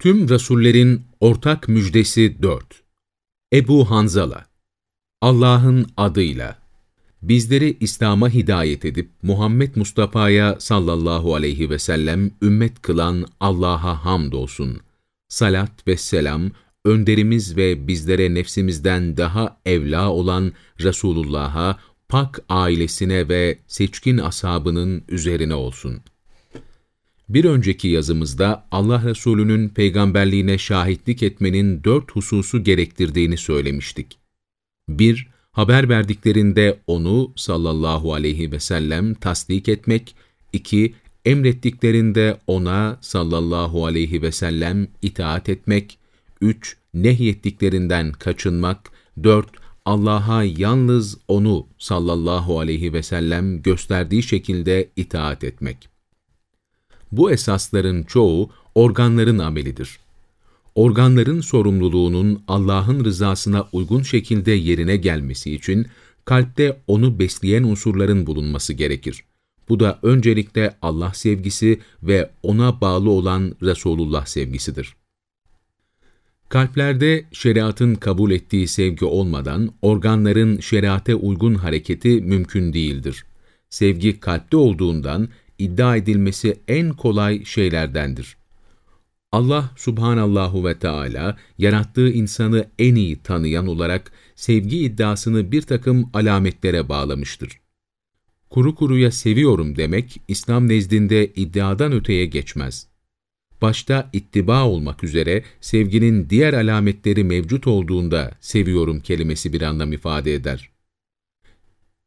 Tüm Rasullerin ortak müjdesi 4. Ebu Hanzala Allah'ın adıyla Bizleri İslam'a hidayet edip Muhammed Mustafa'ya sallallahu aleyhi ve sellem ümmet kılan Allah'a hamdolsun. Salat ve selam, önderimiz ve bizlere nefsimizden daha evla olan Resulullah'a, pak ailesine ve seçkin ashabının üzerine olsun.'' Bir önceki yazımızda Allah Resulü'nün peygamberliğine şahitlik etmenin dört hususu gerektirdiğini söylemiştik. 1- Haber verdiklerinde onu sallallahu aleyhi ve sellem tasdik etmek. 2- Emrettiklerinde ona sallallahu aleyhi ve sellem itaat etmek. 3- Nehyettiklerinden kaçınmak. 4- Allah'a yalnız onu sallallahu aleyhi ve sellem gösterdiği şekilde itaat etmek. Bu esasların çoğu organların amelidir. Organların sorumluluğunun Allah'ın rızasına uygun şekilde yerine gelmesi için kalpte onu besleyen unsurların bulunması gerekir. Bu da öncelikle Allah sevgisi ve ona bağlı olan Resulullah sevgisidir. Kalplerde şeriatın kabul ettiği sevgi olmadan organların şeriate uygun hareketi mümkün değildir. Sevgi kalpte olduğundan iddia edilmesi en kolay şeylerdendir. Allah subhanallahu ve Teala yarattığı insanı en iyi tanıyan olarak sevgi iddiasını bir takım alametlere bağlamıştır. Kuru kuruya seviyorum demek, İslam nezdinde iddiadan öteye geçmez. Başta ittiba olmak üzere sevginin diğer alametleri mevcut olduğunda seviyorum kelimesi bir anlam ifade eder.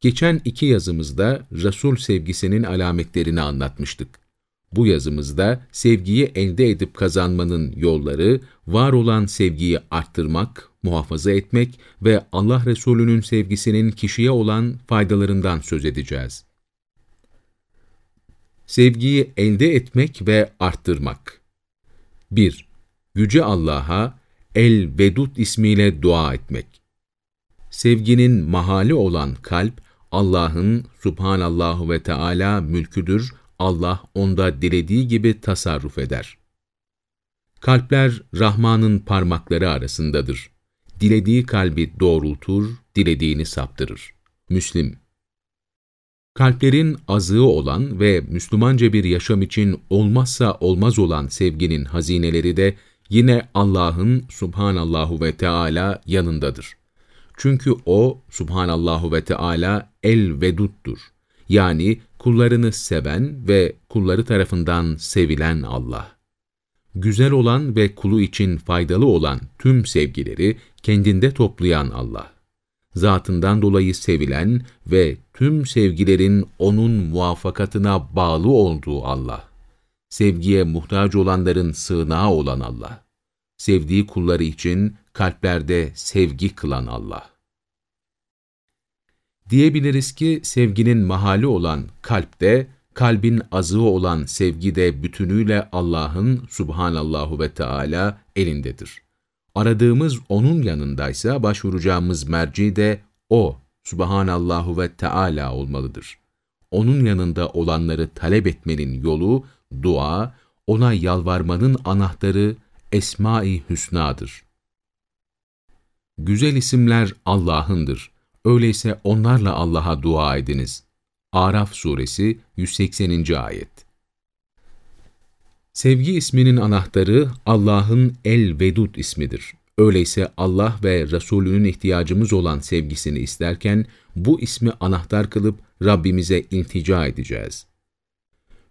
Geçen iki yazımızda Resul sevgisinin alametlerini anlatmıştık. Bu yazımızda sevgiyi elde edip kazanmanın yolları, var olan sevgiyi arttırmak, muhafaza etmek ve Allah Resulü'nün sevgisinin kişiye olan faydalarından söz edeceğiz. Sevgiyi elde etmek ve arttırmak 1. Yüce Allah'a El-Vedud ismiyle dua etmek. Sevginin mahali olan kalp, Allah'ın subhanallahu ve Teala mülküdür, Allah onda dilediği gibi tasarruf eder. Kalpler Rahman'ın parmakları arasındadır. Dilediği kalbi doğrultur, dilediğini saptırır. Müslim Kalplerin azığı olan ve Müslümanca bir yaşam için olmazsa olmaz olan sevginin hazineleri de yine Allah'ın subhanallahu ve Teala yanındadır. Çünkü O, subhanallahu ve Teala el-veduddur. Yani kullarını seven ve kulları tarafından sevilen Allah. Güzel olan ve kulu için faydalı olan tüm sevgileri kendinde toplayan Allah. Zatından dolayı sevilen ve tüm sevgilerin O'nun muvaffakatına bağlı olduğu Allah. Sevgiye muhtaç olanların sığınağı olan Allah. Sevdiği kulları için kalplerde sevgi kılan Allah. Diyebiliriz ki sevginin mahali olan kalpte, kalbin azığı olan sevgi de bütünüyle Allah'ın subhanallahu ve Teala elindedir. Aradığımız O'nun yanındaysa başvuracağımız merci de O, subhanallahu ve Teala olmalıdır. O'nun yanında olanları talep etmenin yolu, dua, O'na yalvarmanın anahtarı Esma-i Hüsna'dır. Güzel isimler Allah'ındır. Öyleyse onlarla Allah'a dua ediniz. Araf suresi 180. ayet. Sevgi isminin anahtarı Allah'ın El-Vedud ismidir. Öyleyse Allah ve Resulünün ihtiyacımız olan sevgisini isterken bu ismi anahtar kılıp Rabbimize iltica edeceğiz.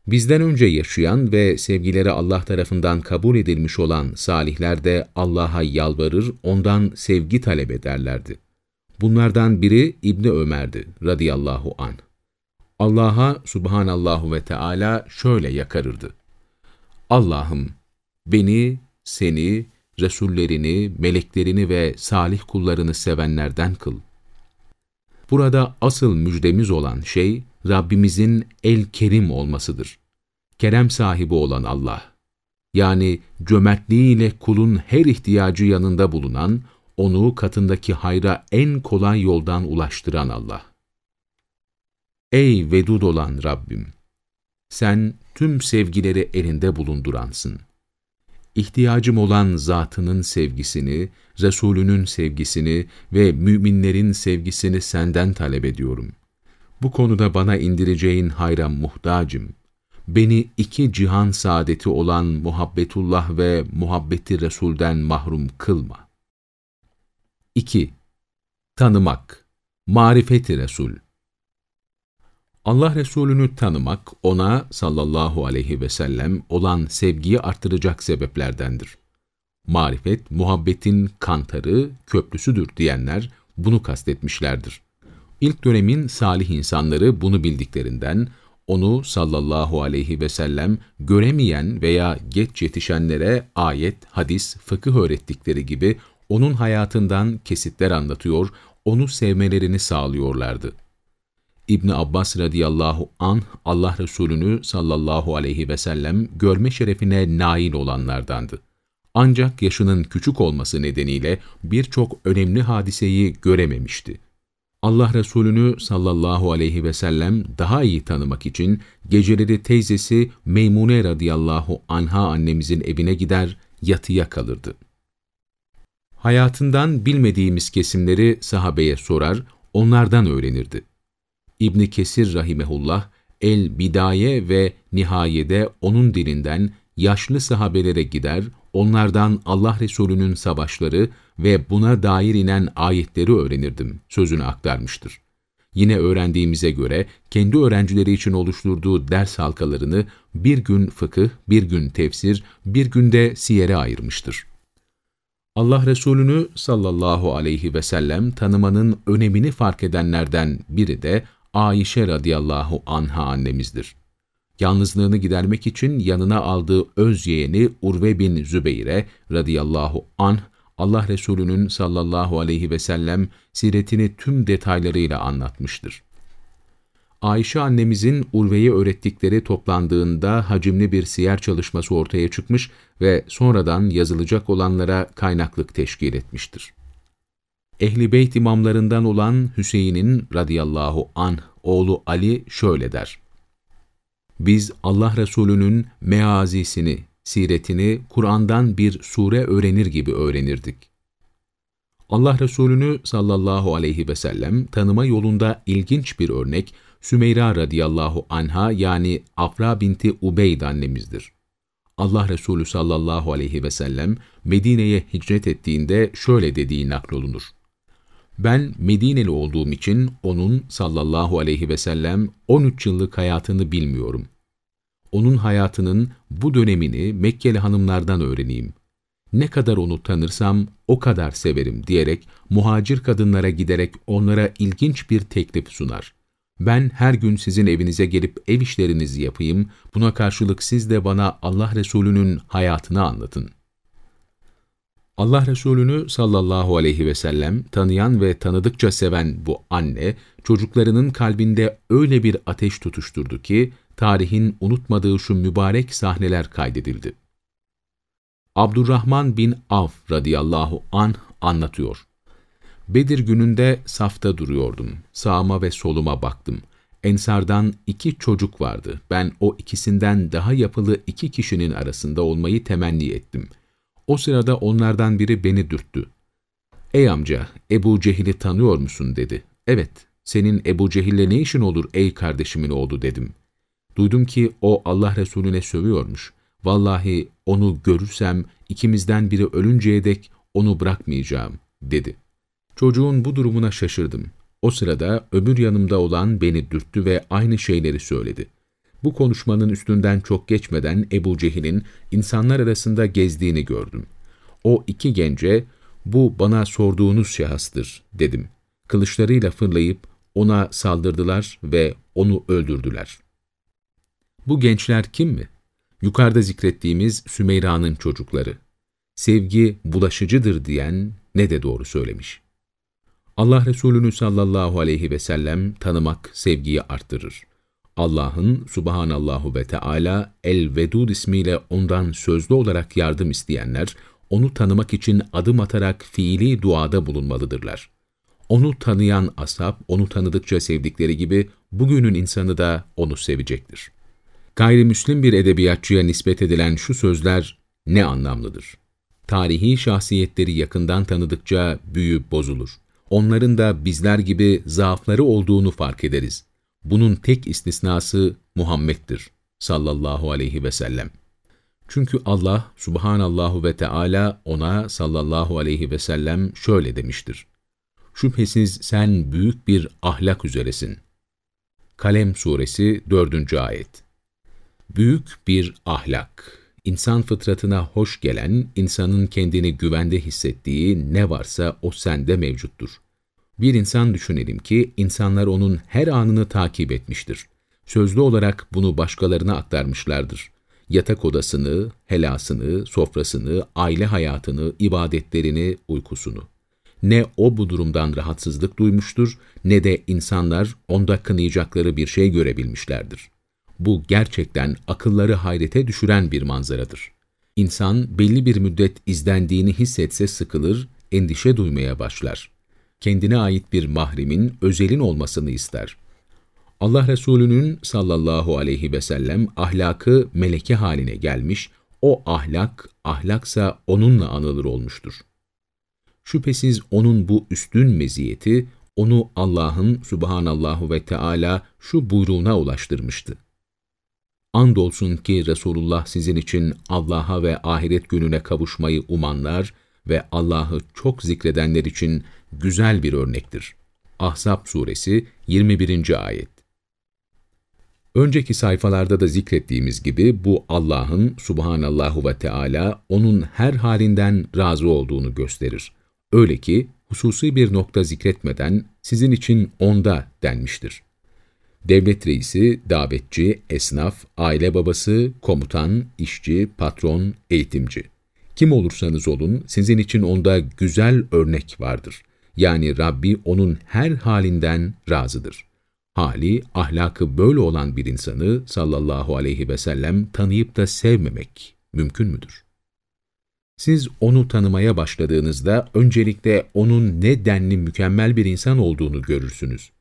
Bizden önce yaşayan ve sevgileri Allah tarafından kabul edilmiş olan salihler de Allah'a yalvarır, ondan sevgi talep ederlerdi. Bunlardan biri İbni Ömer'di radıyallahu an. Allah'a subhanallahu ve Teala şöyle yakarırdı. Allah'ım beni, seni, Resullerini, meleklerini ve salih kullarını sevenlerden kıl. Burada asıl müjdemiz olan şey, Rabbimizin el-kerim olmasıdır. Kerem sahibi olan Allah. Yani cömertliğiyle kulun her ihtiyacı yanında bulunan, onu katındaki hayra en kolay yoldan ulaştıran Allah. Ey vedud olan Rabbim! Sen tüm sevgileri elinde bulunduransın. ihtiyacım olan zatının sevgisini, Resulünün sevgisini ve müminlerin sevgisini senden talep ediyorum. Bu konuda bana indireceğin hayra muhtacım. Beni iki cihan saadeti olan muhabbetullah ve muhabbeti Resul'den mahrum kılma. 2. Tanımak Marifeti Resul Allah Resulü'nü tanımak, ona sallallahu aleyhi ve sellem olan sevgiyi arttıracak sebeplerdendir. Marifet, muhabbetin kantarı, köprüsüdür diyenler bunu kastetmişlerdir. İlk dönemin salih insanları bunu bildiklerinden, onu sallallahu aleyhi ve sellem göremeyen veya geç yetişenlere ayet, hadis, fıkıh öğrettikleri gibi onun hayatından kesitler anlatıyor, onu sevmelerini sağlıyorlardı. İbn Abbas radıyallahu an Allah Resulü'nü sallallahu aleyhi ve sellem görme şerefine nail olanlardandı. Ancak yaşının küçük olması nedeniyle birçok önemli hadiseyi görememişti. Allah Resulü'nü sallallahu aleyhi ve sellem daha iyi tanımak için geceleri teyzesi Meymune radıyallahu anha annemizin evine gider, yatıya kalırdı. Hayatından bilmediğimiz kesimleri sahabeye sorar, onlardan öğrenirdi. İbni Kesir rahimehullah, El Bidaye ve Nihaye'de onun dilinden yaşlı sahabelere gider, onlardan Allah Resulü'nün savaşları ve buna dair inen ayetleri öğrenirdim sözünü aktarmıştır. Yine öğrendiğimize göre kendi öğrencileri için oluşturduğu ders halkalarını bir gün fıkıh, bir gün tefsir, bir günde siyere ayırmıştır. Allah Resulü'nü sallallahu aleyhi ve sellem tanımanın önemini fark edenlerden biri de Ayşe radıyallahu anha annemizdir. Yalnızlığını gidermek için yanına aldığı öz yeğeni Urve bin Zübeyre radıyallahu anh, Allah Resulü'nün sallallahu aleyhi ve sellem siretini tüm detaylarıyla anlatmıştır. Ayşe annemizin Urve'ye öğrettikleri toplandığında hacimli bir siyer çalışması ortaya çıkmış ve sonradan yazılacak olanlara kaynaklık teşkil etmiştir. Ehli Beyt imamlarından olan Hüseyin'in radıyallahu anh oğlu Ali şöyle der. Biz Allah Resulü'nün meazisini, siretini Kur'an'dan bir sure öğrenir gibi öğrenirdik. Allah Resulü'nü sallallahu aleyhi ve sellem tanıma yolunda ilginç bir örnek Sümeyra radıyallahu anha yani Afra binti Ubeyd annemizdir. Allah Resulü sallallahu aleyhi ve sellem Medine'ye hicret ettiğinde şöyle dediği naklolunur. Ben Medineli olduğum için onun sallallahu aleyhi ve sellem 13 yıllık hayatını bilmiyorum. Onun hayatının bu dönemini Mekkeli hanımlardan öğreneyim. Ne kadar onu tanırsam o kadar severim diyerek muhacir kadınlara giderek onlara ilginç bir teklif sunar. Ben her gün sizin evinize gelip ev işlerinizi yapayım, buna karşılık siz de bana Allah Resulü'nün hayatını anlatın.'' Allah Resulü'nü sallallahu aleyhi ve sellem tanıyan ve tanıdıkça seven bu anne, çocuklarının kalbinde öyle bir ateş tutuşturdu ki, tarihin unutmadığı şu mübarek sahneler kaydedildi. Abdurrahman bin Avf radıyallahu anh anlatıyor. Bedir gününde safta duruyordum. Sağıma ve soluma baktım. Ensardan iki çocuk vardı. Ben o ikisinden daha yapılı iki kişinin arasında olmayı temenni ettim.'' O sırada onlardan biri beni dürttü. ''Ey amca, Ebu Cehil'i tanıyor musun?'' dedi. ''Evet, senin Ebu Cehil'le ne işin olur ey kardeşimin oğlu?'' dedim. Duydum ki o Allah Resulüne sövüyormuş. Vallahi onu görürsem ikimizden biri ölünceye dek onu bırakmayacağım, dedi. Çocuğun bu durumuna şaşırdım. O sırada öbür yanımda olan beni dürttü ve aynı şeyleri söyledi. Bu konuşmanın üstünden çok geçmeden Ebu Cehil'in insanlar arasında gezdiğini gördüm. O iki gence, bu bana sorduğunuz şahıstır dedim. Kılıçlarıyla fırlayıp ona saldırdılar ve onu öldürdüler. Bu gençler kim mi? Yukarıda zikrettiğimiz Sümeyra'nın çocukları. Sevgi bulaşıcıdır diyen ne de doğru söylemiş. Allah Resulü'nü sallallahu aleyhi ve sellem tanımak sevgiyi arttırır. Allah'ın subhanallahu ve Teala El-Vedud ismiyle ondan sözlü olarak yardım isteyenler, onu tanımak için adım atarak fiili duada bulunmalıdırlar. Onu tanıyan ashab, onu tanıdıkça sevdikleri gibi bugünün insanı da onu sevecektir. Gayrimüslim bir edebiyatçıya nispet edilen şu sözler ne anlamlıdır? Tarihi şahsiyetleri yakından tanıdıkça büyü bozulur. Onların da bizler gibi zaafları olduğunu fark ederiz. Bunun tek istisnası Muhammed'dir sallallahu aleyhi ve sellem. Çünkü Allah subhanallahu ve Teala ona sallallahu aleyhi ve sellem şöyle demiştir. Şüphesiz sen büyük bir ahlak üzeresin. Kalem Suresi 4. Ayet Büyük bir ahlak, insan fıtratına hoş gelen, insanın kendini güvende hissettiği ne varsa o sende mevcuttur. Bir insan düşünelim ki insanlar onun her anını takip etmiştir. Sözlü olarak bunu başkalarına aktarmışlardır. Yatak odasını, helasını, sofrasını, aile hayatını, ibadetlerini, uykusunu. Ne o bu durumdan rahatsızlık duymuştur, ne de insanlar onda kınayacakları bir şey görebilmişlerdir. Bu gerçekten akılları hayrete düşüren bir manzaradır. İnsan belli bir müddet izlendiğini hissetse sıkılır, endişe duymaya başlar. Kendine ait bir mahremin, özelin olmasını ister. Allah Resulü'nün sallallahu aleyhi ve sellem ahlakı meleke haline gelmiş, o ahlak, ahlaksa onunla anılır olmuştur. Şüphesiz onun bu üstün meziyeti, onu Allah'ın subhanallahu ve Teala şu buyruğuna ulaştırmıştı. Andolsun ki Resulullah sizin için Allah'a ve ahiret gününe kavuşmayı umanlar ve Allah'ı çok zikredenler için güzel bir örnektir. Ahzab suresi 21. ayet Önceki sayfalarda da zikrettiğimiz gibi bu Allah'ın subhanallahu ve Teala onun her halinden razı olduğunu gösterir. Öyle ki hususi bir nokta zikretmeden sizin için onda denmiştir. Devlet reisi, davetçi, esnaf, aile babası, komutan, işçi, patron, eğitimci. Kim olursanız olun sizin için onda güzel örnek vardır. Yani Rabbi onun her halinden razıdır. Hali, ahlakı böyle olan bir insanı sallallahu aleyhi ve sellem tanıyıp da sevmemek mümkün müdür? Siz onu tanımaya başladığınızda öncelikle onun ne denli mükemmel bir insan olduğunu görürsünüz.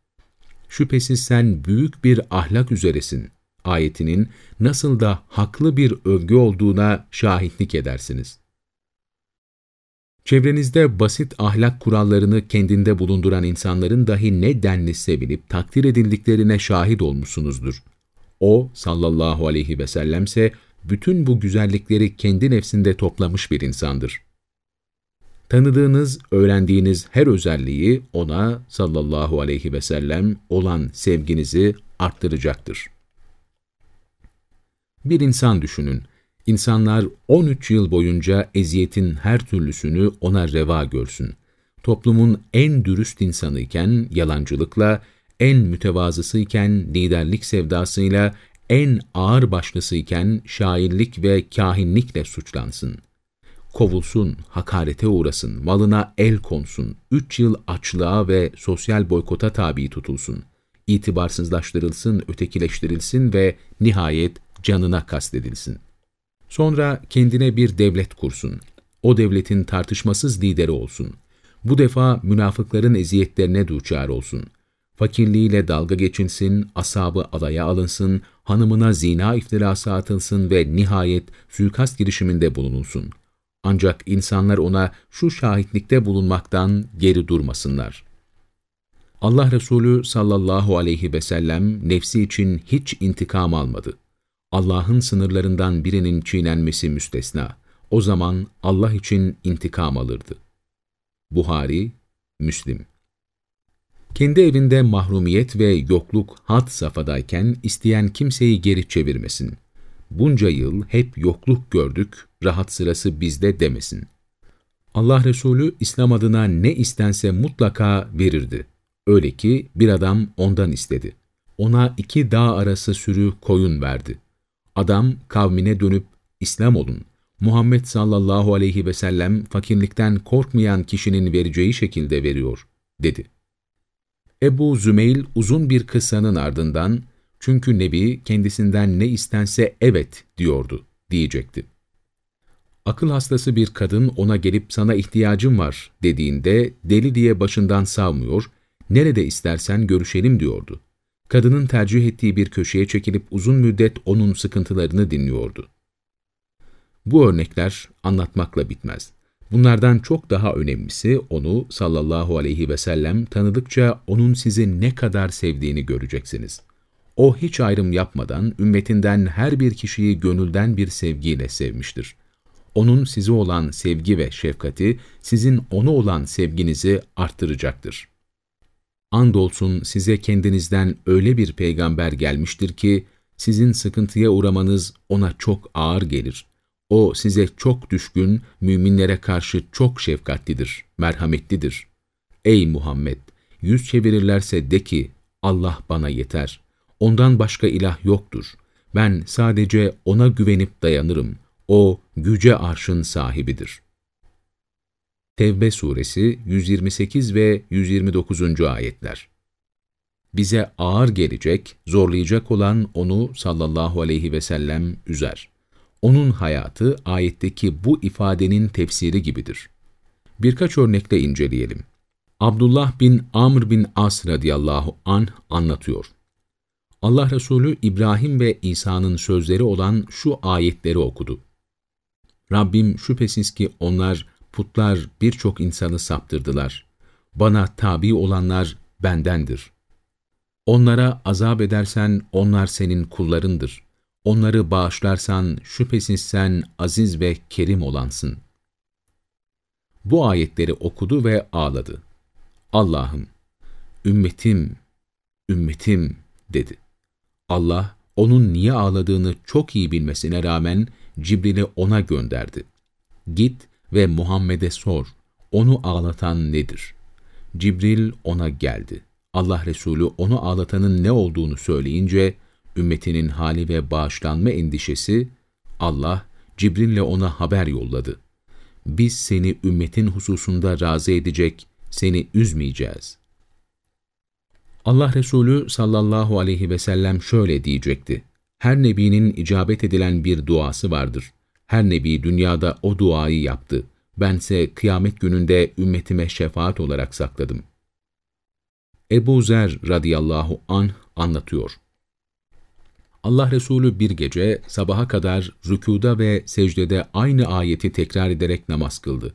Şüphesiz sen büyük bir ahlak üzeresin ayetinin nasıl da haklı bir övgü olduğuna şahitlik edersiniz. Çevrenizde basit ahlak kurallarını kendinde bulunduran insanların dahi ne denli sevilip takdir edildiklerine şahit olmuşsunuzdur. O sallallahu aleyhi ve sellemse bütün bu güzellikleri kendi nefsinde toplamış bir insandır. Tanıdığınız, öğrendiğiniz her özelliği ona sallallahu aleyhi ve sellem olan sevginizi arttıracaktır. Bir insan düşünün. İnsanlar 13 yıl boyunca eziyetin her türlüsünü ona reva görsün. Toplumun en dürüst insanıyken yalancılıkla, en mütevazısıyken liderlik sevdasıyla, en ağır başlısıyken şairlik ve kahinlikle suçlansın. Kovulsun, hakarete uğrasın, malına el konsun, üç yıl açlığa ve sosyal boykota tabi tutulsun. itibarsızlaştırılsın, ötekileştirilsin ve nihayet canına kastedilsin. Sonra kendine bir devlet kursun. O devletin tartışmasız lideri olsun. Bu defa münafıkların eziyetlerine duçar olsun. Fakirliğiyle dalga geçilsin, asabı alaya alınsın, hanımına zina iftirası atılsın ve nihayet suikast girişiminde bulunulsun. Ancak insanlar ona şu şahitlikte bulunmaktan geri durmasınlar. Allah Resulü sallallahu aleyhi ve sellem nefsi için hiç intikam almadı. Allah'ın sınırlarından birinin çiğnenmesi müstesna. O zaman Allah için intikam alırdı. Buhari, Müslim Kendi evinde mahrumiyet ve yokluk had safadayken isteyen kimseyi geri çevirmesin. Bunca yıl hep yokluk gördük, rahat sırası bizde demesin. Allah Resulü İslam adına ne istense mutlaka verirdi. Öyle ki bir adam ondan istedi. Ona iki dağ arası sürü koyun verdi. Adam kavmine dönüp İslam olun. Muhammed sallallahu aleyhi ve sellem fakirlikten korkmayan kişinin vereceği şekilde veriyor, dedi. Ebu Zümeyl uzun bir kıssanın ardından, çünkü Nebi kendisinden ne istense evet diyordu, diyecekti. Akıl hastası bir kadın ona gelip sana ihtiyacım var dediğinde deli diye başından savmıyor, nerede istersen görüşelim diyordu kadının tercih ettiği bir köşeye çekilip uzun müddet onun sıkıntılarını dinliyordu. Bu örnekler anlatmakla bitmez. Bunlardan çok daha önemlisi onu sallallahu aleyhi ve sellem tanıdıkça onun sizi ne kadar sevdiğini göreceksiniz. O hiç ayrım yapmadan ümmetinden her bir kişiyi gönülden bir sevgiyle sevmiştir. Onun size olan sevgi ve şefkati sizin ona olan sevginizi arttıracaktır. Andolsun size kendinizden öyle bir peygamber gelmiştir ki, sizin sıkıntıya uğramanız ona çok ağır gelir. O size çok düşkün, müminlere karşı çok şefkatlidir, merhametlidir. Ey Muhammed! Yüz çevirirlerse de ki, Allah bana yeter. Ondan başka ilah yoktur. Ben sadece O'na güvenip dayanırım. O, güce arşın sahibidir. Tevbe suresi 128 ve 129. ayetler Bize ağır gelecek, zorlayacak olan onu sallallahu aleyhi ve sellem üzer. Onun hayatı ayetteki bu ifadenin tefsiri gibidir. Birkaç örnekle inceleyelim. Abdullah bin Amr bin As radıyallahu anh anlatıyor. Allah Resulü İbrahim ve İsa'nın sözleri olan şu ayetleri okudu. Rabbim şüphesiz ki onlar, putlar birçok insanı saptırdılar. Bana tabi olanlar bendendir. Onlara azap edersen onlar senin kullarındır. Onları bağışlarsan şüphesiz sen aziz ve kerim olansın. Bu ayetleri okudu ve ağladı. Allah'ım, ümmetim, ümmetim dedi. Allah, onun niye ağladığını çok iyi bilmesine rağmen Cibril'i ona gönderdi. Git ve Muhammed'e sor, onu ağlatan nedir? Cibril ona geldi. Allah Resulü onu ağlatanın ne olduğunu söyleyince, ümmetinin hali ve bağışlanma endişesi, Allah, Cibril'le ona haber yolladı. Biz seni ümmetin hususunda razı edecek, seni üzmeyeceğiz. Allah Resulü sallallahu aleyhi ve sellem şöyle diyecekti. Her nebinin icabet edilen bir duası vardır. Her nebi dünyada o duayı yaptı. Bense kıyamet gününde ümmetime şefaat olarak sakladım. Ebu Zer radıyallahu anh anlatıyor. Allah Resulü bir gece sabaha kadar rükuda ve secdede aynı ayeti tekrar ederek namaz kıldı.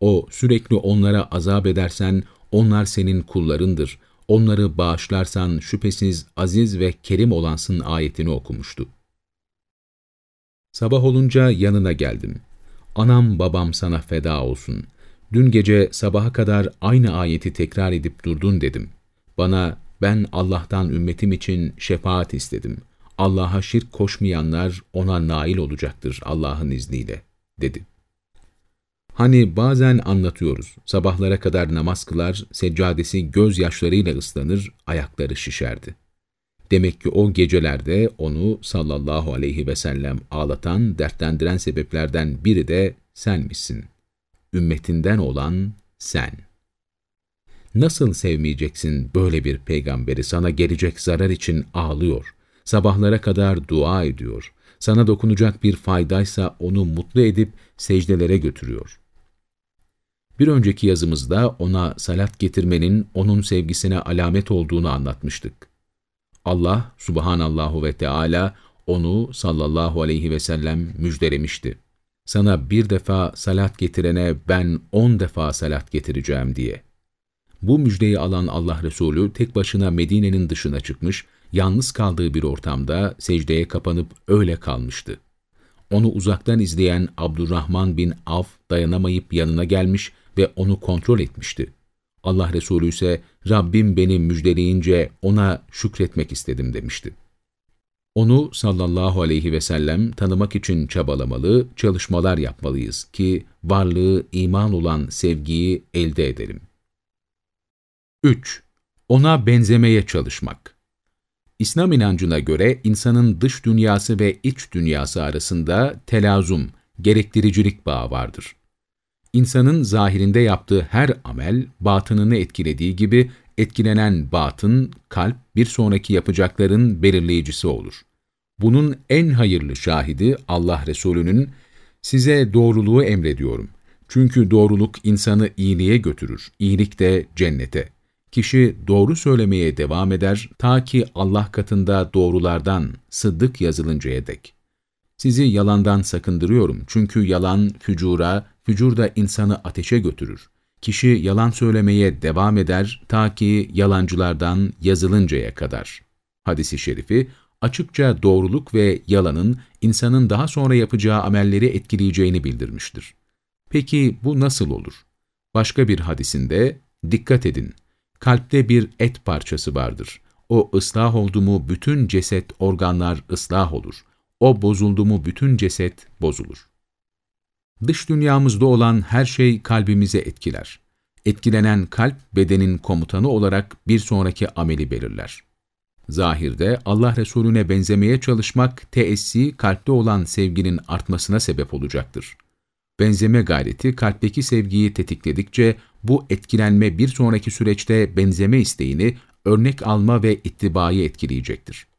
O sürekli onlara azap edersen onlar senin kullarındır. Onları bağışlarsan şüphesiz aziz ve kerim olansın ayetini okumuştu. Sabah olunca yanına geldim. Anam babam sana feda olsun. Dün gece sabaha kadar aynı ayeti tekrar edip durdun dedim. Bana ben Allah'tan ümmetim için şefaat istedim. Allah'a şirk koşmayanlar ona nail olacaktır Allah'ın izniyle, dedi. Hani bazen anlatıyoruz, sabahlara kadar namaz kılar, seccadesi gözyaşlarıyla ıslanır, ayakları şişerdi. Demek ki o gecelerde onu sallallahu aleyhi ve sellem ağlatan, dertlendiren sebeplerden biri de senmişsin. Ümmetinden olan sen. Nasıl sevmeyeceksin böyle bir peygamberi sana gelecek zarar için ağlıyor, sabahlara kadar dua ediyor, sana dokunacak bir faydaysa onu mutlu edip secdelere götürüyor. Bir önceki yazımızda ona salat getirmenin onun sevgisine alamet olduğunu anlatmıştık. Allah subhanallahu ve Teala onu sallallahu aleyhi ve sellem müjdelemişti. Sana bir defa salat getirene ben on defa salat getireceğim diye. Bu müjdeyi alan Allah Resulü tek başına Medine'nin dışına çıkmış, yalnız kaldığı bir ortamda secdeye kapanıp öyle kalmıştı. Onu uzaktan izleyen Abdurrahman bin Avf dayanamayıp yanına gelmiş ve onu kontrol etmişti. Allah Resulü ise Rabbim beni müjdeleyince ona şükretmek istedim demişti. Onu sallallahu aleyhi ve sellem tanımak için çabalamalı, çalışmalar yapmalıyız ki varlığı iman olan sevgiyi elde edelim. 3. Ona benzemeye çalışmak İslam inancına göre insanın dış dünyası ve iç dünyası arasında telazum, gerektiricilik bağı vardır. İnsanın zahirinde yaptığı her amel, batınını etkilediği gibi, etkilenen batın, kalp, bir sonraki yapacakların belirleyicisi olur. Bunun en hayırlı şahidi Allah Resulü'nün, size doğruluğu emrediyorum. Çünkü doğruluk insanı iyiliğe götürür, iyilik de cennete. Kişi doğru söylemeye devam eder ta ki Allah katında doğrulardan sıddık yazılıncaya dek. Sizi yalandan sakındırıyorum çünkü yalan fücura, fücur da insanı ateşe götürür. Kişi yalan söylemeye devam eder ta ki yalancılardan yazılıncaya kadar. Hadis-i şerifi, açıkça doğruluk ve yalanın insanın daha sonra yapacağı amelleri etkileyeceğini bildirmiştir. Peki bu nasıl olur? Başka bir hadisinde, dikkat edin, kalpte bir et parçası vardır. O ıslah oldu mu bütün ceset, organlar ıslah olur. O bozuldu mu bütün ceset bozulur. Dış dünyamızda olan her şey kalbimize etkiler. Etkilenen kalp, bedenin komutanı olarak bir sonraki ameli belirler. Zahirde Allah Resulüne benzemeye çalışmak, teessi, kalpte olan sevginin artmasına sebep olacaktır. Benzeme gayreti kalpteki sevgiyi tetikledikçe bu etkilenme bir sonraki süreçte benzeme isteğini, örnek alma ve ittibayı etkileyecektir.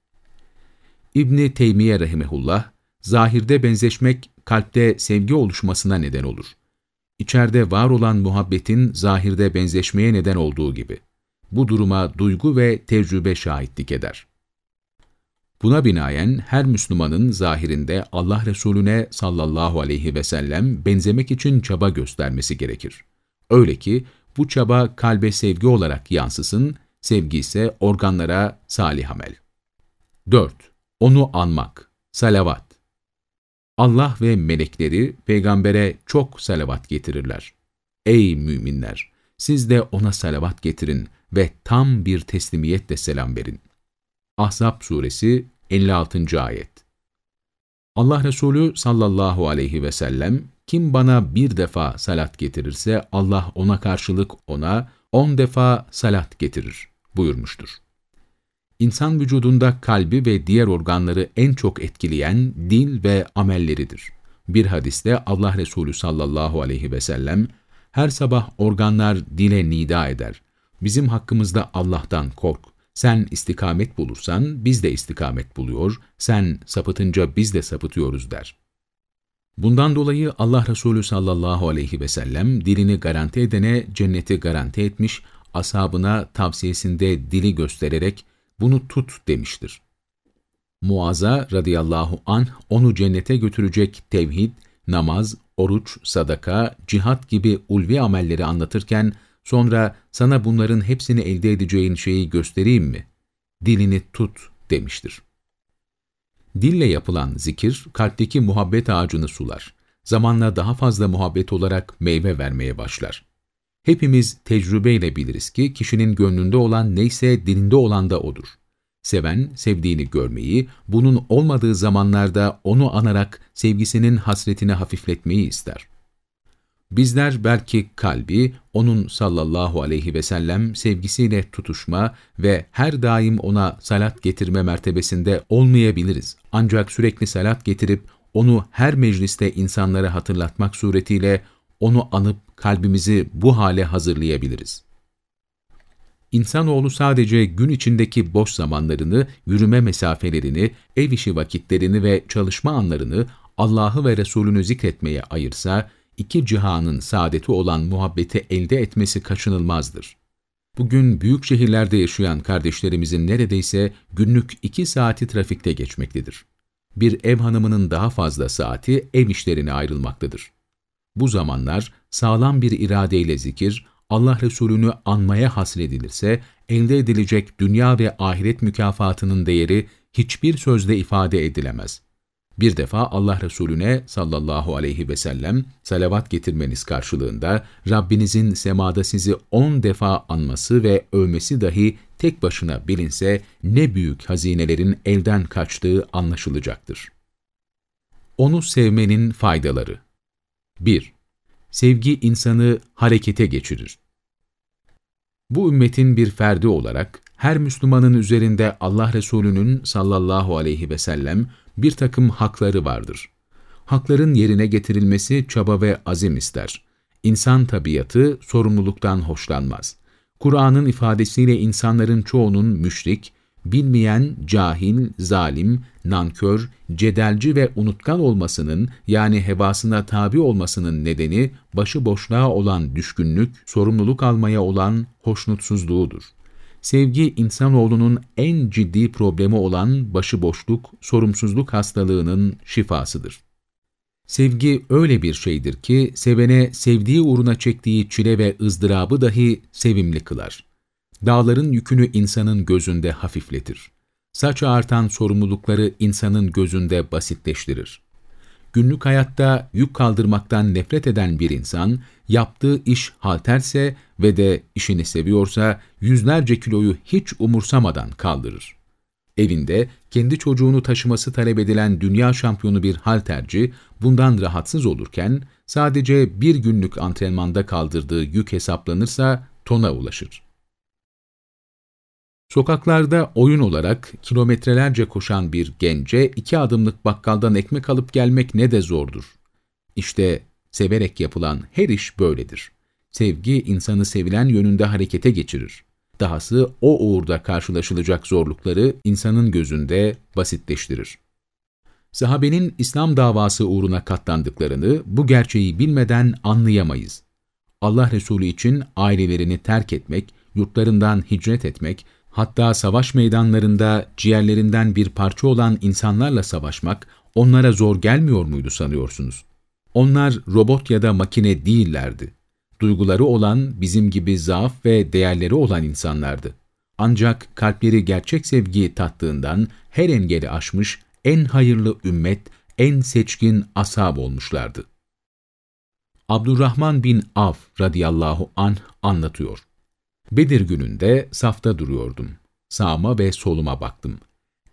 İbni Teymiye Rahimehullah, zahirde benzeşmek kalpte sevgi oluşmasına neden olur. İçeride var olan muhabbetin zahirde benzeşmeye neden olduğu gibi. Bu duruma duygu ve tecrübe şahitlik eder. Buna binaen her Müslümanın zahirinde Allah Resulüne sallallahu aleyhi ve sellem benzemek için çaba göstermesi gerekir. Öyle ki bu çaba kalbe sevgi olarak yansısın, sevgi ise organlara salih amel. 4. Onu anmak, salavat. Allah ve melekleri peygambere çok salavat getirirler. Ey müminler! Siz de ona salavat getirin ve tam bir teslimiyetle selam verin. Ahzab suresi 56. ayet Allah Resulü sallallahu aleyhi ve sellem, kim bana bir defa salat getirirse Allah ona karşılık ona on defa salat getirir buyurmuştur. İnsan vücudunda kalbi ve diğer organları en çok etkileyen dil ve amelleridir. Bir hadiste Allah Resulü sallallahu aleyhi ve sellem, her sabah organlar dile nida eder. Bizim hakkımızda Allah'tan kork. Sen istikamet bulursan biz de istikamet buluyor, sen sapıtınca biz de sapıtıyoruz der. Bundan dolayı Allah Resulü sallallahu aleyhi ve sellem dilini garanti edene cenneti garanti etmiş, ashabına tavsiyesinde dili göstererek bunu tut demiştir. Muaz'a radıyallahu anh onu cennete götürecek tevhid, namaz, oruç, sadaka, cihat gibi ulvi amelleri anlatırken sonra sana bunların hepsini elde edeceğin şeyi göstereyim mi? Dilini tut demiştir. Dille yapılan zikir kalpteki muhabbet ağacını sular. Zamanla daha fazla muhabbet olarak meyve vermeye başlar. Hepimiz tecrübeyle biliriz ki kişinin gönlünde olan neyse dilinde olan da odur. Seven, sevdiğini görmeyi, bunun olmadığı zamanlarda onu anarak sevgisinin hasretini hafifletmeyi ister. Bizler belki kalbi, onun sallallahu aleyhi ve sellem sevgisiyle tutuşma ve her daim ona salat getirme mertebesinde olmayabiliriz. Ancak sürekli salat getirip onu her mecliste insanlara hatırlatmak suretiyle onu anıp kalbimizi bu hale hazırlayabiliriz. İnsanoğlu sadece gün içindeki boş zamanlarını, yürüme mesafelerini, ev işi vakitlerini ve çalışma anlarını Allah'ı ve Resulünü zikretmeye ayırsa, iki cihanın saadeti olan muhabbeti elde etmesi kaçınılmazdır. Bugün büyük şehirlerde yaşayan kardeşlerimizin neredeyse günlük iki saati trafikte geçmektedir. Bir ev hanımının daha fazla saati ev işlerine ayrılmaktadır. Bu zamanlar sağlam bir iradeyle zikir, Allah Resulü'nü anmaya hasredilirse, elde edilecek dünya ve ahiret mükafatının değeri hiçbir sözle ifade edilemez. Bir defa Allah Resulüne sallallahu aleyhi ve sellem salavat getirmeniz karşılığında Rabbinizin semada sizi on defa anması ve övmesi dahi tek başına bilinse ne büyük hazinelerin elden kaçtığı anlaşılacaktır. Onu sevmenin faydaları 1. Sevgi insanı harekete geçirir. Bu ümmetin bir ferdi olarak her Müslümanın üzerinde Allah Resulü'nün sallallahu aleyhi ve sellem bir takım hakları vardır. Hakların yerine getirilmesi çaba ve azim ister. İnsan tabiatı sorumluluktan hoşlanmaz. Kur'an'ın ifadesiyle insanların çoğunun müşrik, bilmeyen, cahil, zalim, nankör, cedelci ve unutkan olmasının yani hevasına tabi olmasının nedeni başı boşluğa olan düşkünlük, sorumluluk almaya olan hoşnutsuzluğudur. sevgi insanoğlunun en ciddi problemi olan başıboşluk, sorumsuzluk hastalığının şifasıdır. Sevgi öyle bir şeydir ki, sevene sevdiği uğruna çektiği çile ve ızdırabı dahi sevimli kılar. Dağların yükünü insanın gözünde hafifletir. Saç artan sorumlulukları insanın gözünde basitleştirir. Günlük hayatta yük kaldırmaktan nefret eden bir insan, yaptığı iş halterse ve de işini seviyorsa yüzlerce kiloyu hiç umursamadan kaldırır. Evinde kendi çocuğunu taşıması talep edilen dünya şampiyonu bir halterci bundan rahatsız olurken sadece bir günlük antrenmanda kaldırdığı yük hesaplanırsa tona ulaşır. Sokaklarda oyun olarak kilometrelerce koşan bir gence iki adımlık bakkaldan ekmek alıp gelmek ne de zordur. İşte severek yapılan her iş böyledir. Sevgi insanı sevilen yönünde harekete geçirir. Dahası o uğurda karşılaşılacak zorlukları insanın gözünde basitleştirir. Sahabenin İslam davası uğruna katlandıklarını bu gerçeği bilmeden anlayamayız. Allah Resulü için ailelerini terk etmek, yurtlarından hicret etmek, hatta savaş meydanlarında ciğerlerinden bir parça olan insanlarla savaşmak onlara zor gelmiyor muydu sanıyorsunuz? Onlar robot ya da makine değillerdi. Duyguları olan, bizim gibi zaaf ve değerleri olan insanlardı. Ancak kalpleri gerçek sevgiyi tattığından her engeli aşmış, en hayırlı ümmet, en seçkin ashab olmuşlardı. Abdurrahman bin Av radıyallahu anh anlatıyor. Bedir gününde safta duruyordum. Sağıma ve soluma baktım.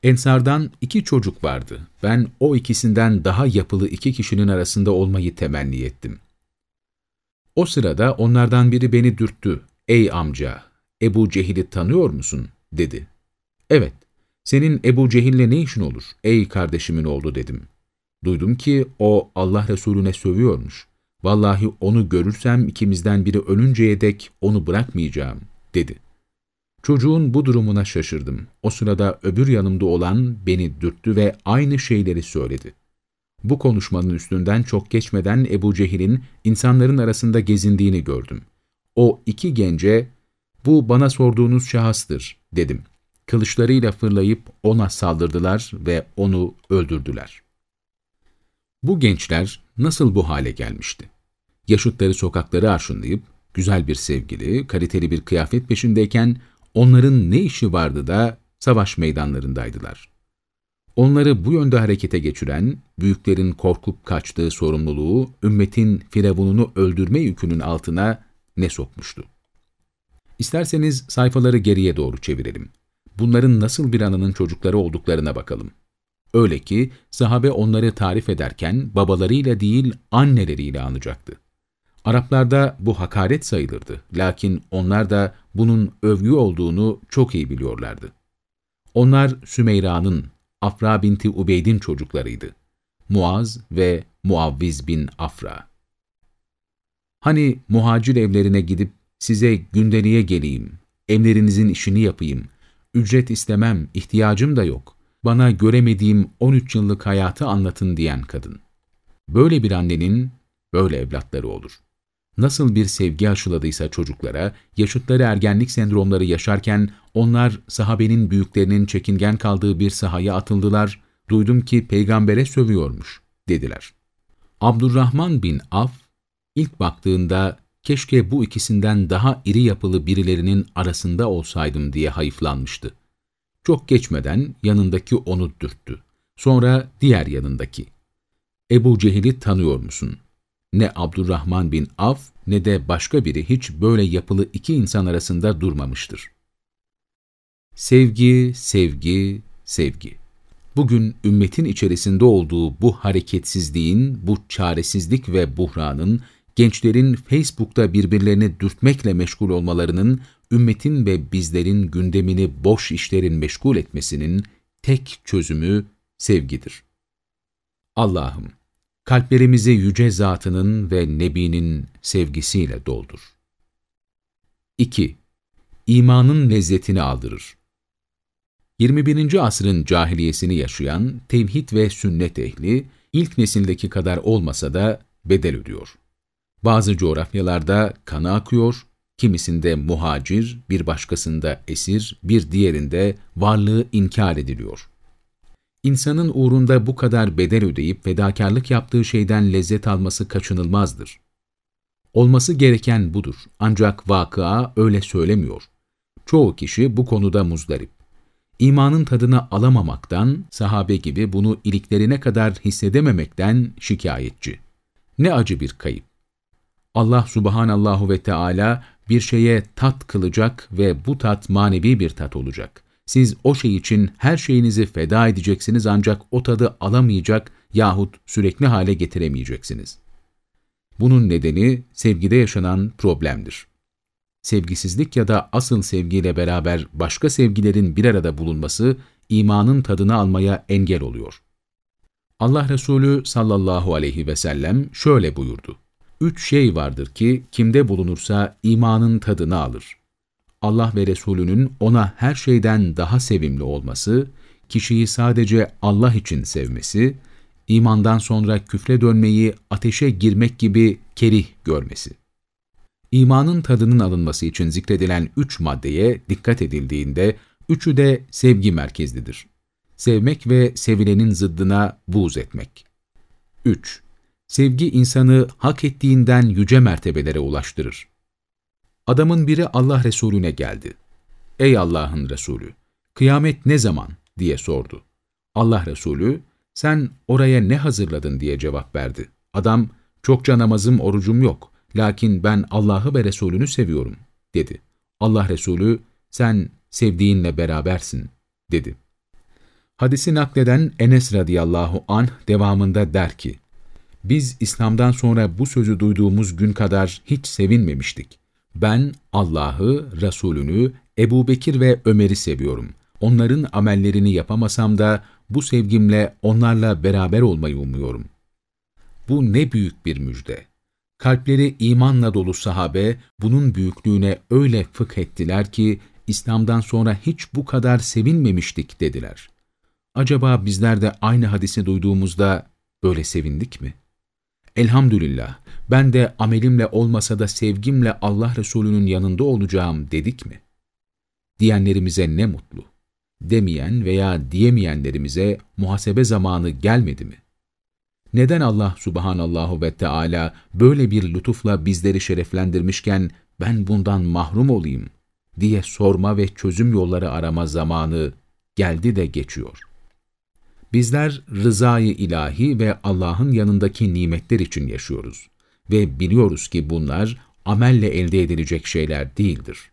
Ensardan iki çocuk vardı. Ben o ikisinden daha yapılı iki kişinin arasında olmayı temenni ettim. O sırada onlardan biri beni dürttü. ''Ey amca, Ebu Cehil'i tanıyor musun?'' dedi. ''Evet, senin Ebu Cehil'le ne işin olur, ey kardeşimin oğlu?'' dedim. Duydum ki o Allah Resulüne sövüyormuş. Vallahi onu görürsem ikimizden biri ölünceye dek onu bırakmayacağım, dedi. Çocuğun bu durumuna şaşırdım. O sırada öbür yanımda olan beni dürttü ve aynı şeyleri söyledi. Bu konuşmanın üstünden çok geçmeden Ebu Cehil'in insanların arasında gezindiğini gördüm. O iki gence, bu bana sorduğunuz şahıstır, dedim. Kılıçlarıyla fırlayıp ona saldırdılar ve onu öldürdüler. Bu gençler nasıl bu hale gelmişti? Yaşıtları sokakları arşınlayıp, güzel bir sevgili, kaliteli bir kıyafet peşindeyken onların ne işi vardı da savaş meydanlarındaydılar. Onları bu yönde harekete geçiren, büyüklerin korkup kaçtığı sorumluluğu, ümmetin firavununu öldürme yükünün altına ne sokmuştu? İsterseniz sayfaları geriye doğru çevirelim. Bunların nasıl bir ananın çocukları olduklarına bakalım. Öyle ki sahabe onları tarif ederken babalarıyla değil anneleriyle anacaktı. Araplarda bu hakaret sayılırdı. Lakin onlar da bunun övgü olduğunu çok iyi biliyorlardı. Onlar Sümeyra'nın, Afra binti Ubeyd'in çocuklarıydı. Muaz ve Muavviz bin Afra. Hani muhacir evlerine gidip size gündeliğe geleyim, emlerinizin işini yapayım, ücret istemem, ihtiyacım da yok, bana göremediğim 13 yıllık hayatı anlatın diyen kadın. Böyle bir annenin böyle evlatları olur nasıl bir sevgi aşıladıysa çocuklara, yaşıtları ergenlik sendromları yaşarken onlar sahabenin büyüklerinin çekingen kaldığı bir sahaya atıldılar, duydum ki peygambere sövüyormuş, dediler. Abdurrahman bin Af, ilk baktığında keşke bu ikisinden daha iri yapılı birilerinin arasında olsaydım diye hayıflanmıştı. Çok geçmeden yanındaki onu dürttü. Sonra diğer yanındaki. Ebu Cehil'i tanıyor musun? Ne Abdurrahman bin Av ne de başka biri hiç böyle yapılı iki insan arasında durmamıştır. Sevgi, sevgi, sevgi. Bugün ümmetin içerisinde olduğu bu hareketsizliğin, bu çaresizlik ve buhranın, gençlerin Facebook'ta birbirlerini dürtmekle meşgul olmalarının, ümmetin ve bizlerin gündemini boş işlerin meşgul etmesinin tek çözümü sevgidir. Allah'ım, kalplerimizi yüce zatının ve Nebi'nin sevgisiyle doldur. 2. İmanın lezzetini aldırır. 21. asrın cahiliyesini yaşayan tevhid ve sünnet ehli, ilk nesildeki kadar olmasa da bedel ödüyor. Bazı coğrafyalarda kanı akıyor, kimisinde muhacir, bir başkasında esir, bir diğerinde varlığı inkar ediliyor. İnsanın uğrunda bu kadar bedel ödeyip fedakarlık yaptığı şeyden lezzet alması kaçınılmazdır. Olması gereken budur ancak vakıa öyle söylemiyor. Çoğu kişi bu konuda muzdarip. İmanın tadını alamamaktan, sahabe gibi bunu iliklerine kadar hissedememekten şikayetçi. Ne acı bir kayıp. Allah subhanallahu ve Teala bir şeye tat kılacak ve bu tat manevi bir tat olacak. Siz o şey için her şeyinizi feda edeceksiniz ancak o tadı alamayacak yahut sürekli hale getiremeyeceksiniz. Bunun nedeni sevgide yaşanan problemdir. Sevgisizlik ya da asıl sevgiyle beraber başka sevgilerin bir arada bulunması imanın tadını almaya engel oluyor. Allah Resulü sallallahu aleyhi ve sellem şöyle buyurdu. Üç şey vardır ki kimde bulunursa imanın tadını alır. Allah ve Resulünün ona her şeyden daha sevimli olması, kişiyi sadece Allah için sevmesi, imandan sonra küfre dönmeyi ateşe girmek gibi kerih görmesi. İmanın tadının alınması için zikredilen üç maddeye dikkat edildiğinde, üçü de sevgi merkezlidir. Sevmek ve sevilenin zıddına buğz etmek. 3. Sevgi insanı hak ettiğinden yüce mertebelere ulaştırır. Adamın biri Allah Resulüne geldi. Ey Allah'ın Resulü, kıyamet ne zaman? diye sordu. Allah Resulü, sen oraya ne hazırladın diye cevap verdi. Adam, çokça namazım, orucum yok. Lakin ben Allah'ı ve Resulünü seviyorum, dedi. Allah Resulü, sen sevdiğinle berabersin, dedi. Hadisi nakleden Enes radıyallahu anh devamında der ki, biz İslam'dan sonra bu sözü duyduğumuz gün kadar hiç sevinmemiştik. Ben Allah'ı, Resulünü, Ebu Bekir ve Ömer'i seviyorum. Onların amellerini yapamasam da bu sevgimle onlarla beraber olmayı umuyorum. Bu ne büyük bir müjde. Kalpleri imanla dolu sahabe bunun büyüklüğüne öyle fıkh ettiler ki İslam'dan sonra hiç bu kadar sevinmemiştik dediler. Acaba bizler de aynı hadisi duyduğumuzda böyle sevindik mi? Elhamdülillah ben de amelimle olmasa da sevgimle Allah Resulü'nün yanında olacağım dedik mi? Diyenlerimize ne mutlu. Demeyen veya diyemeyenlerimize muhasebe zamanı gelmedi mi? Neden Allah subhanallahu ve Teala böyle bir lütufla bizleri şereflendirmişken ben bundan mahrum olayım diye sorma ve çözüm yolları arama zamanı geldi de geçiyor. Bizler rızayı ilahi ve Allah'ın yanındaki nimetler için yaşıyoruz ve biliyoruz ki bunlar amelle elde edilecek şeyler değildir.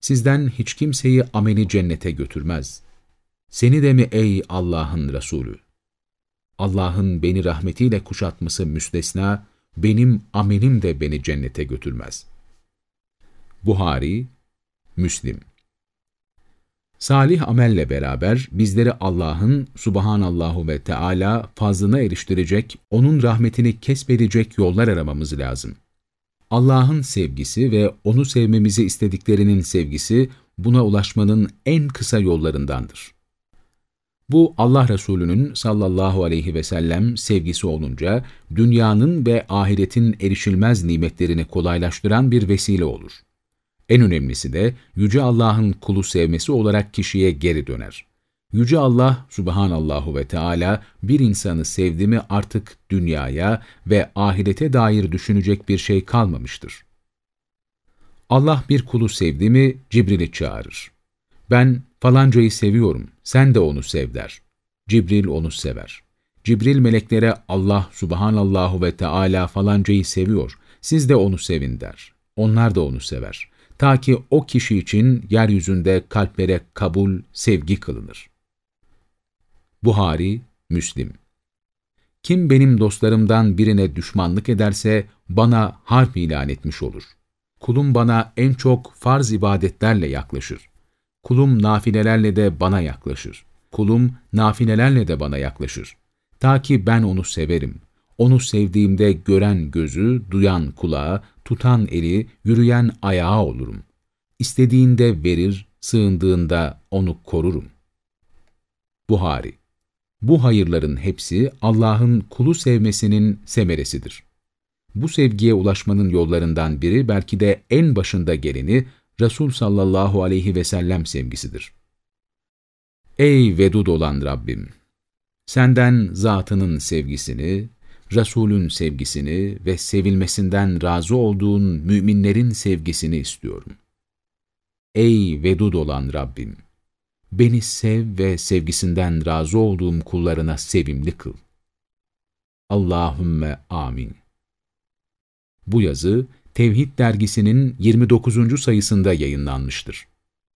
Sizden hiç kimseyi ameli cennete götürmez. Seni de mi ey Allah'ın Resulü? Allah'ın beni rahmetiyle kuşatması müstesna, benim amelim de beni cennete götürmez. Buhari, Müslim Salih amelle beraber bizleri Allah'ın subhanallahu ve Teala fazlına eriştirecek, O'nun rahmetini kesbedecek yollar aramamız lazım. Allah'ın sevgisi ve O'nu sevmemizi istediklerinin sevgisi buna ulaşmanın en kısa yollarındandır. Bu Allah Resulü'nün sallallahu aleyhi ve sellem sevgisi olunca dünyanın ve ahiretin erişilmez nimetlerini kolaylaştıran bir vesile olur. En önemlisi de Yüce Allah'ın kulu sevmesi olarak kişiye geri döner. Yüce Allah subhanallahu ve Teala bir insanı sevdi mi artık dünyaya ve ahirete dair düşünecek bir şey kalmamıştır. Allah bir kulu sevdi mi Cibril'i çağırır. Ben falancayı seviyorum, sen de onu sev der. Cibril onu sever. Cibril meleklere Allah subhanallahu ve Teala falancayı seviyor, siz de onu sevin der. Onlar da onu sever. Ta ki o kişi için yeryüzünde kalplere kabul, sevgi kılınır. Buhari, Müslim Kim benim dostlarımdan birine düşmanlık ederse bana harp ilan etmiş olur. Kulum bana en çok farz ibadetlerle yaklaşır. Kulum nafilelerle de bana yaklaşır. Kulum nafilelerle de bana yaklaşır. Ta ki ben onu severim. Onu sevdiğimde gören gözü, duyan kulağı, tutan eli, yürüyen ayağı olurum. İstediğinde verir, sığındığında onu korurum. Buhari Bu hayırların hepsi Allah'ın kulu sevmesinin semeresidir. Bu sevgiye ulaşmanın yollarından biri belki de en başında geleni Resul sallallahu aleyhi ve sellem sevgisidir. Ey vedud olan Rabbim! Senden zatının sevgisini, Resulün sevgisini ve sevilmesinden razı olduğun müminlerin sevgisini istiyorum. Ey vedud olan Rabbim! Beni sev ve sevgisinden razı olduğum kullarına sevimli kıl. Allahümme amin. Bu yazı Tevhid dergisinin 29. sayısında yayınlanmıştır.